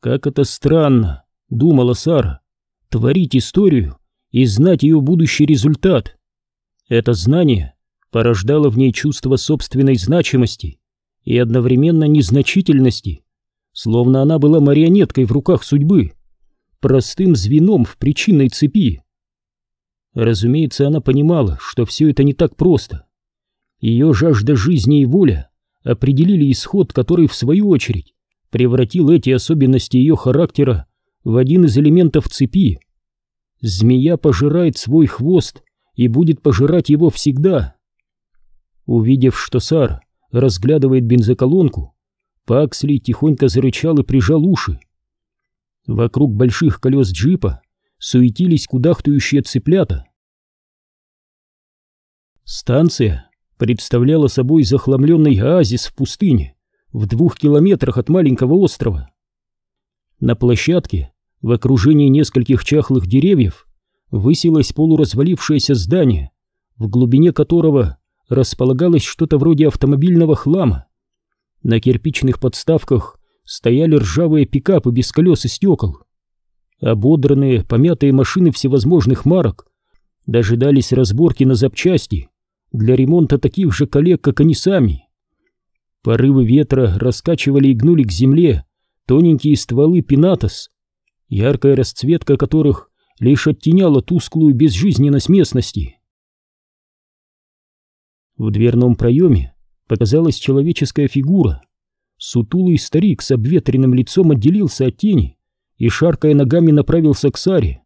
Как это странно, думала Сара, творить историю и знать ее будущий результат. Это знание порождало в ней чувство собственной значимости и одновременно незначительности, словно она была марионеткой в руках судьбы, простым звеном в причинной цепи. Разумеется, она понимала, что все это не так просто. Ее жажда жизни и воля определили исход, который, в свою очередь, превратил эти особенности ее характера в один из элементов цепи. Змея пожирает свой хвост и будет пожирать его всегда. Увидев, что Сар разглядывает бензоколонку, Паксли тихонько зарычал и прижал уши. Вокруг больших колес джипа суетились кудахтающие цыплята. Станция представляла собой захламленный оазис в пустыне в двух километрах от маленького острова. На площадке, в окружении нескольких чахлых деревьев, высилось полуразвалившееся здание, в глубине которого располагалось что-то вроде автомобильного хлама. На кирпичных подставках стояли ржавые пикапы без колес и стекол. Ободранные, помятые машины всевозможных марок дожидались разборки на запчасти для ремонта таких же коллег, как они сами. Порывы ветра раскачивали и гнули к земле тоненькие стволы пинатос, яркая расцветка которых лишь оттеняла тусклую безжизненность местности. В дверном проеме показалась человеческая фигура. Сутулый старик с обветренным лицом отделился от тени и, шаркая ногами, направился к Саре.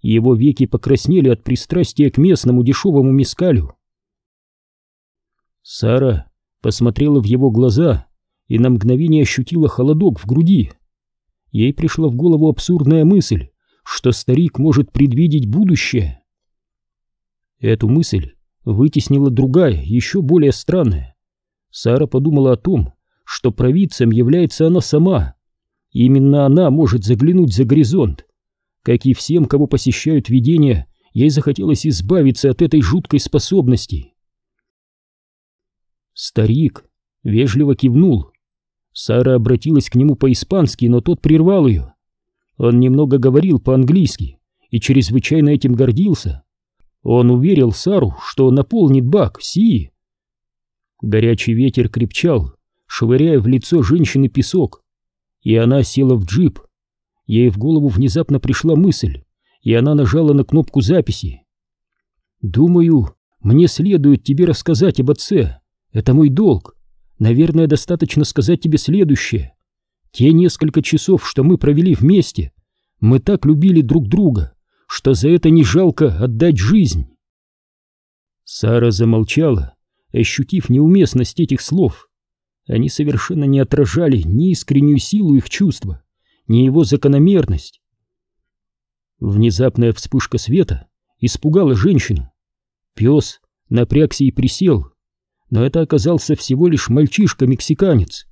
Его веки покраснели от пристрастия к местному дешевому мискалю. Сара посмотрела в его глаза и на мгновение ощутила холодок в груди. Ей пришла в голову абсурдная мысль, что старик может предвидеть будущее. Эту мысль вытеснила другая, еще более странная. Сара подумала о том, что провидцем является она сама. Именно она может заглянуть за горизонт. Как и всем, кого посещают видения, ей захотелось избавиться от этой жуткой способности. Старик вежливо кивнул. Сара обратилась к нему по-испански, но тот прервал ее. Он немного говорил по-английски и чрезвычайно этим гордился. Он уверил Сару, что наполнит бак, си. Горячий ветер крепчал, швыряя в лицо женщины песок, и она села в джип. Ей в голову внезапно пришла мысль, и она нажала на кнопку записи. «Думаю, мне следует тебе рассказать об отце», это мой долг. Наверное, достаточно сказать тебе следующее. Те несколько часов, что мы провели вместе, мы так любили друг друга, что за это не жалко отдать жизнь. Сара замолчала, ощутив неуместность этих слов. Они совершенно не отражали ни искреннюю силу их чувства, ни его закономерность. Внезапная вспышка света испугала женщину. Пес напрягся и присел, но это оказался всего лишь мальчишка-мексиканец.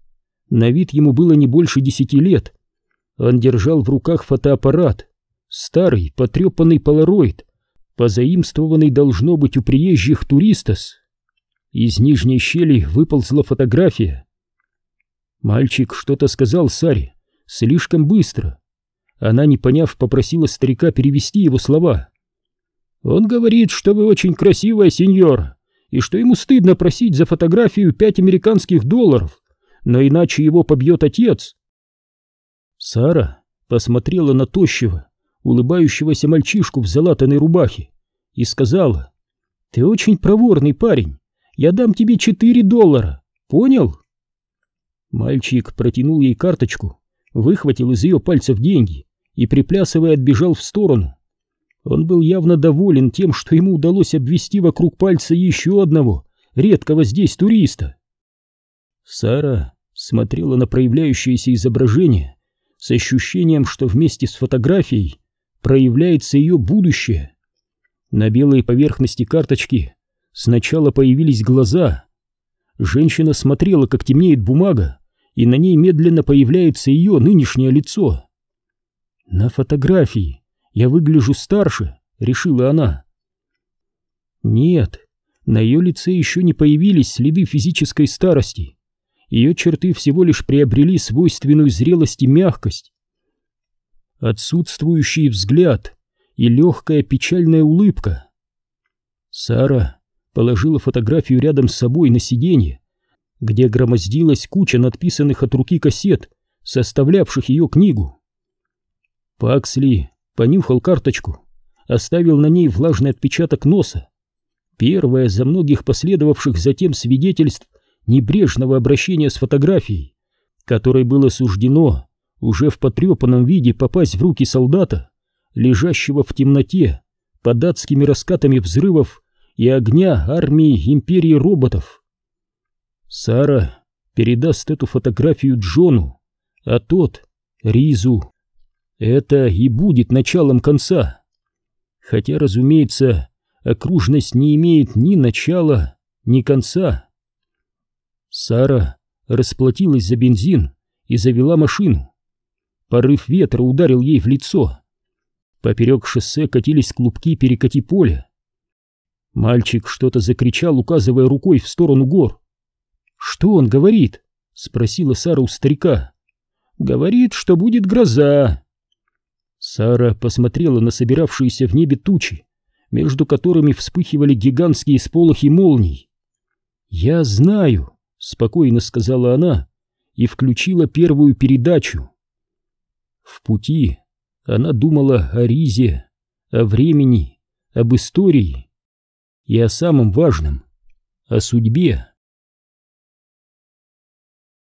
На вид ему было не больше десяти лет. Он держал в руках фотоаппарат, старый потрепанный полароид, позаимствованный должно быть у приезжих туристов. Из нижней щели выползла фотография. Мальчик что-то сказал Саре, слишком быстро. Она, не поняв, попросила старика перевести его слова. «Он говорит, что вы очень красивая сеньора, и что ему стыдно просить за фотографию пять американских долларов, но иначе его побьет отец. Сара посмотрела на тощего, улыбающегося мальчишку в залатанной рубахе и сказала, «Ты очень проворный парень, я дам тебе четыре доллара, понял?» Мальчик протянул ей карточку, выхватил из ее пальцев деньги и, приплясывая, отбежал в сторону. Он был явно доволен тем, что ему удалось обвести вокруг пальца еще одного, редкого здесь туриста. Сара смотрела на проявляющееся изображение с ощущением, что вместе с фотографией проявляется ее будущее. На белой поверхности карточки сначала появились глаза. Женщина смотрела, как темнеет бумага, и на ней медленно появляется ее нынешнее лицо. На фотографии я выгляжу старше, решила она. Нет, на ее лице еще не появились следы физической старости. Ее черты всего лишь приобрели свойственную зрелость и мягкость. отсутствующий взгляд и легкая печальная улыбка. Сара положила фотографию рядом с собой на сиденье, где громоздилась куча надписанных от руки кассет, составлявших ее книгу. Паксли понюхал карточку, оставил на ней влажный отпечаток носа. Первое за многих последовавших затем свидетельств небрежного обращения с фотографией, которой было суждено уже в потрепанном виде попасть в руки солдата, лежащего в темноте под адскими раскатами взрывов и огня армии империи роботов. Сара передаст эту фотографию Джону, а тот — Ризу. Это и будет началом конца. Хотя, разумеется, окружность не имеет ни начала, ни конца. Сара расплатилась за бензин и завела машину. Порыв ветра ударил ей в лицо. Поперек шоссе катились клубки перекати поля. Мальчик что-то закричал, указывая рукой в сторону гор. «Что он говорит?» — спросила Сара у старика. «Говорит, что будет гроза». Сара посмотрела на собиравшиеся в небе тучи, между которыми вспыхивали гигантские сполохи молний. «Я знаю», — спокойно сказала она и включила первую передачу. В пути она думала о Ризе, о времени, об истории и о самом важном — о судьбе.